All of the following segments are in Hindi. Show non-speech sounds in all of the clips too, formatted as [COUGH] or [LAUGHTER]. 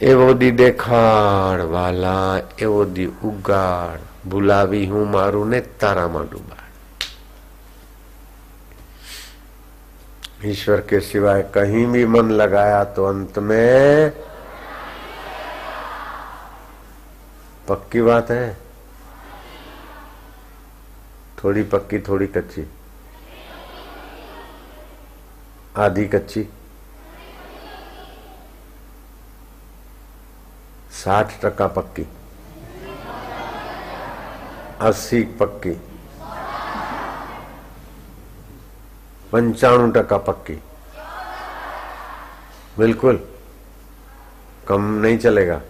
એવો દી દેખાડ વાલા એવો દી ઉગાડ ભૂલાવી હું મારું ને તારામાં ડૂબાડ ईश्वर के सिवाय कहीं भी मन लगाया तो अंत में पक्की बात है थोड़ी पक्की थोड़ी कच्ची आधी कच्ची साठ टका पक्की। अस्सी पक्की। पंचाणु टका पक्की। बिल्कुल। कम नहीं चलेगा।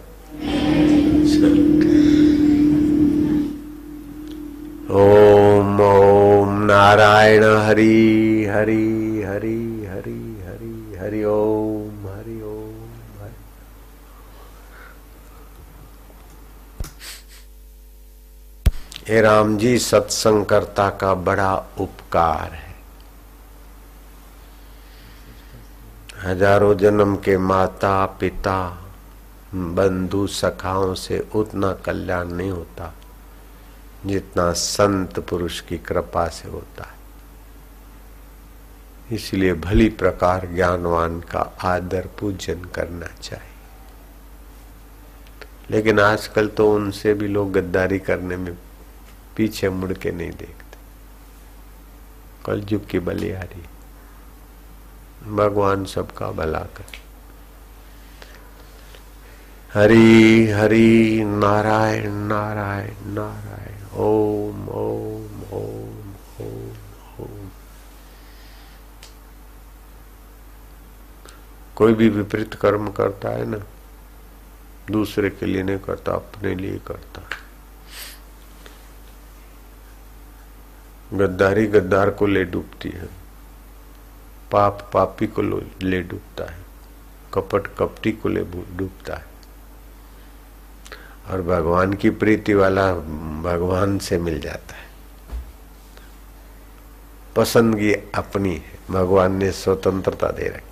ओम ओम नारायण हरि हरि हरि हरि हरि हरि, ओम हरि, ओम हरि हे राम जी सत्संगकर्ता का बड़ा उपकार है। हज़ारों जन्म के माता, पिता, बंधु, सखाओं से उतना कल्याण नहीं होता जितना संत पुरुष की कृपा से होता है। इसलिए भली प्रकार ज्ञानवान का आदर पूजन करना चाहिए। लेकिन आजकल तो उनसे भी लोग गद्दारी करने में पीछे मुड़ के नहीं देखते। कलयुग की बलिहारी। भगवान सबका भला कर। हरि हरि, नारायण नारायण नारायण। ओम ओम ओम ओम ओम। कोई भी विपरीत कर्म करता है ना, दूसरे के लिए नहीं करता, अपने लिए करता गद्दारी गद्दार को ले डूबती है। पाप पापी को ले डूबता है। कपट कपटी को ले डूबता है। और भगवान की प्रीति वाला भगवान से मिल जाता है। पसंदगी अपनी है। भगवान ने स्वतंत्रता दे रखी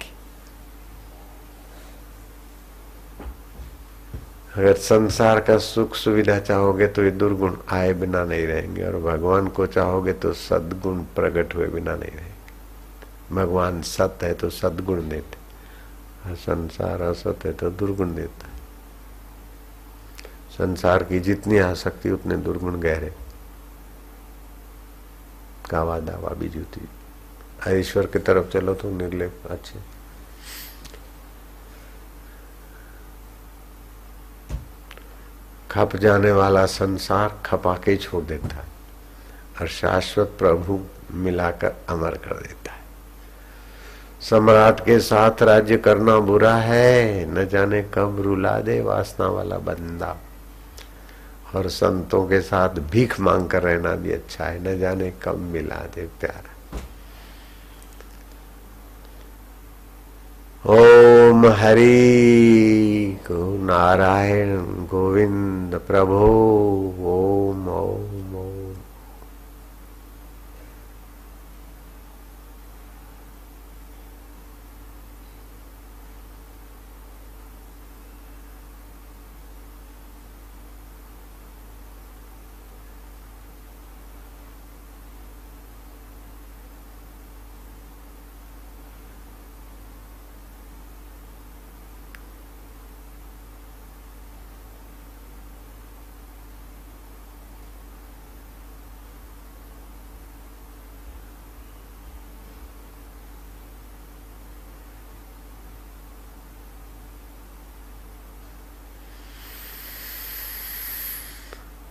अगर संसार का सुख सुविधा चाहोगे तो ये दुर्गुण आए बिना नहीं रहेंगे, और भगवान को चाहोगे तो सदगुण प्रकट हुए बिना नहीं रहेंगे। भगवान सत है तो सदगुण देते संसार असत है तो दुर्गुण देता है। संसार की जितनी आसक्ति, उतने दुर्गुण गहरे। कावा दावा बीजू थी ईश्वर की तरफ़ चलो तो निर्लेप, अच्छे। खप जाने वाला संसार खपा के छोड़ देता है और शाश्वत प्रभु मिलाकर अमर कर देता है। सम्राट के साथ राज्य करना बुरा है, न जाने कब रुला दे वासना वाला बंदा। और संतों के साथ भीख मांग कर रहना भी अच्छा है, न जाने कब मिला दे प्यारा। ओम हरि नारायण गोविंद प्रभो ओम ओम।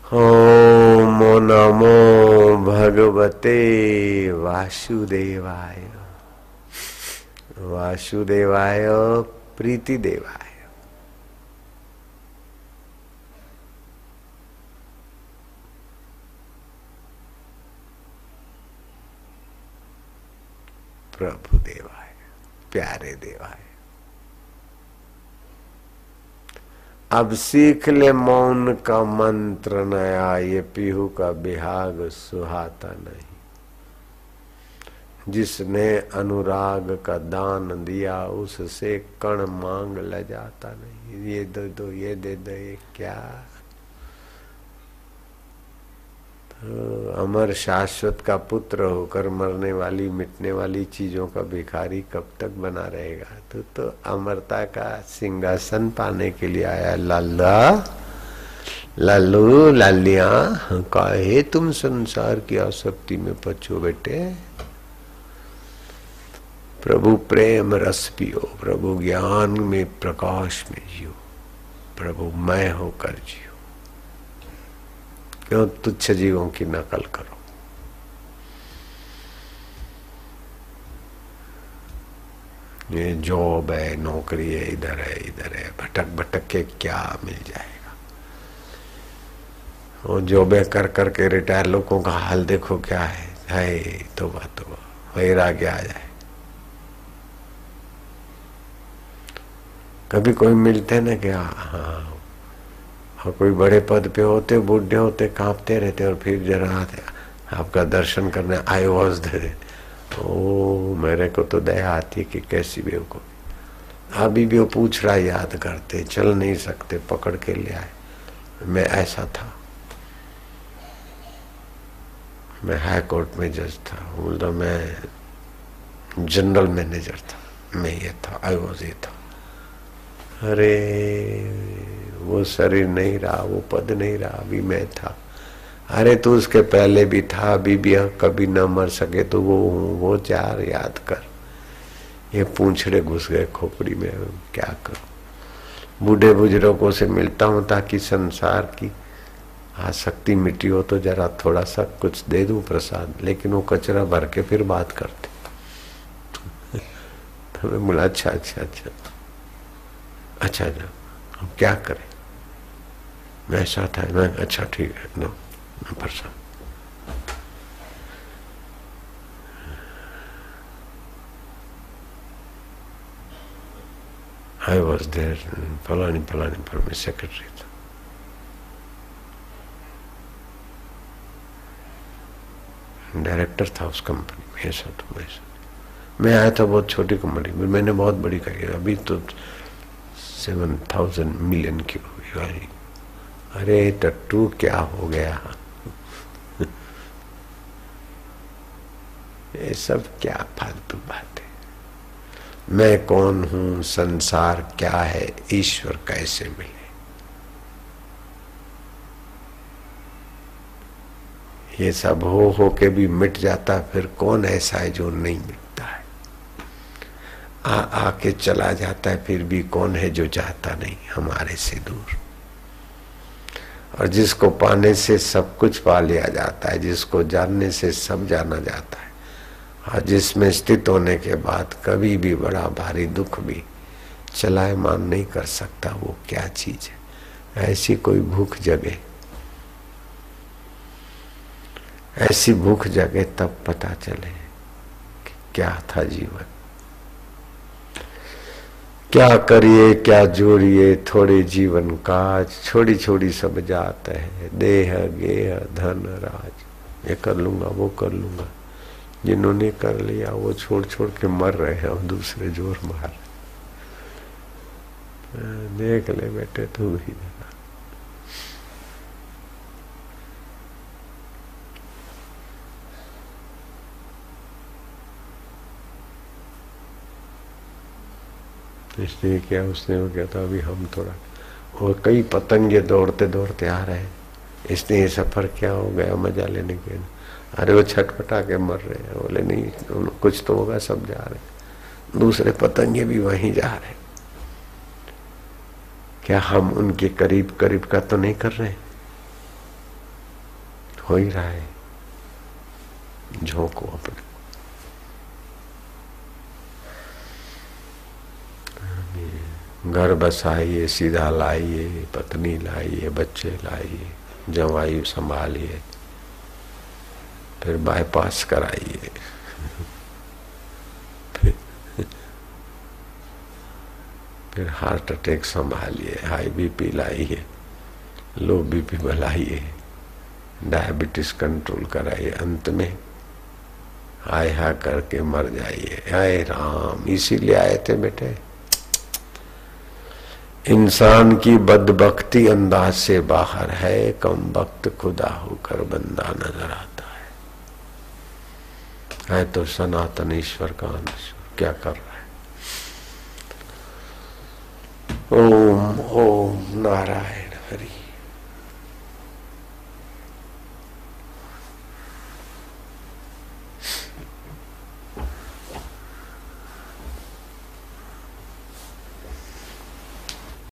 ओम नमो भगवते वासुदेवाय। वासुदेवाय प्रीति देवाय प्रभु देवाय प्यारे देवाय। अब सीख ले मौन का मंत्र, नया ये पीहू का बिहाग सुहाता नहीं। जिसने अनुराग का दान दिया, उससे कण मांग ल जाता नहीं। ये दे दो, ये दे दो, ये क्या तो अमर शाश्वत का पुत्र होकर मरने वाली, मिटने वाली चीज़ों का भिखारी कब तक बना रहेगा? तो तो अमरता का सिंहासन पाने के लिए आया लाला, लालू, लालिया काहे तुम संसार की आसक्ति में पचो बेटे। प्रभु प्रेम रस पियो, प्रभु ज्ञान में प्रकाश में जियो, प्रभु मैं होकर जियो। क्यों? तुच्छ जीवों की नकल करो। ये जॉब है, नौकरी है, इधर है इधर है, भटक भटक के क्या मिल जाएगा? वो जॉबे कर करके रिटायर लोगों का हाल देखो क्या है। है तो बात तो वैराग्य आ जाए। कभी कोई मिलते ना क्या हाँ और कोई बड़े पद पे होते, बूढ़े होते, कांपते रहते और फिर जरा आते आपका दर्शन करने आई वॉज़ दे ओ मेरे को तो दया आती कि कैसी को अभी भी वो पूछ रहा याद करते, चल नहीं सकते, पकड़ के ले आए। मैं ऐसा था। मैं हाई कोर्ट में जज था। बोलता मैं जनरल मैनेजर था। मैं ये था आई वॉज़ ये था। अरे वो शरीर नहीं रहा, वो पद नहीं रहा, अभी मैं था। अरे तू उसके पहले भी था, अभी भी कभी न मर सके तो वो वो चार याद कर। ये पूछड़े घुस गए खोपड़ी में क्या करूँ? बूढ़े बुज़ुर्गों से मिलता हूँ ताकि संसार की आसक्ति मिट्टी हो तो जरा थोड़ा सा कुछ दे दूँ प्रसाद, लेकिन वो कचरा भर के फिर बात करते। [LAUGHS] तो मैं बोला अच्छा अच्छा अच्छा। अच्छा अच्छा हम क्या करें? ऐसा था मैं अच्छा ठीक है, नो परसा देर फलानी फलानी पर मैं सेक्रेटरी था। डायरेक्टर था उस कंपनी में, ऐसा तो मैं मैं आया था बहुत छोटी कंपनी में, मैंने बहुत बड़ी करी, अभी तो सेवन थाउज़ेंड मिलियन की हुई अरे, टट्टू, क्या हो गया? [LAUGHS] ये सब क्या फालतू बात है? मैं कौन हूँ? संसार क्या है? ईश्वर कैसे मिले? ये सब हो हो के भी मिट जाता, फिर कौन ऐसा है जो नहीं मिटता है? आ, आके चला जाता है, फिर भी कौन है जो चाहता नहीं? हमारे से दूर। और जिसको पाने से सब कुछ पा लिया जाता है, जिसको जानने से सब जाना जाता है। और जिसमें स्थित होने के बाद कभी भी बड़ा भारी दुख भी चलाए मान नहीं कर सकता, वो क्या चीज़ है? ऐसी कोई भूख जगे। ऐसी भूख जगे तब पता चले कि क्या था जीवन। क्या करिए, क्या जोड़िए, थोड़े जीवन काज छोड़ी छोड़ी सब जाते हैं। देह, गेह, धन, राज। ये कर लूँगा, वो कर लूँगा। जिन्होंने कर लिया, वो छोड़ छोड़ के मर रहे हैं और दूसरे ज़ोर मार देख ले बेटे, तू ही भी इसलिए क्या उसने वो क्या था, अभी हम थोड़ा। और कई पतंगे दौड़ते दौड़ते आ रहे हैं। इसलिए ये सफ़र क्या हो गया, मज़ा लेने के अरे वो छटपटा के मर रहे हैं। बोले, नहीं कुछ तो होगा, सब जा रहे दूसरे पतंगे भी वहीं जा रहे क्या हम उनके करीब करीब का तो नहीं कर रहे हो ही रहा है। झोंको अपने घर बसाइए, सीधा लाइए, पत्नी लाइए, बच्चे लाइए जवाई संभालिए, फिर बाईपास कराइए। फिर हार्ट अटैक संभालिए हाई बीपी लाइए लो बीपी बनाइए डायबिटीज़ कंट्रोल कराइए, अंत में आय हा करके मर जाइए। आए राम, इसीलिए आए थे बेटे। इंसान की बदबख्ती अंदाज से बाहर है, कम वक्त खुदा होकर बंदा नज़र आता है। है तो सनातन ईश्वर का अंश क्या कर रहा है? ओम ओम, नारायण हरि।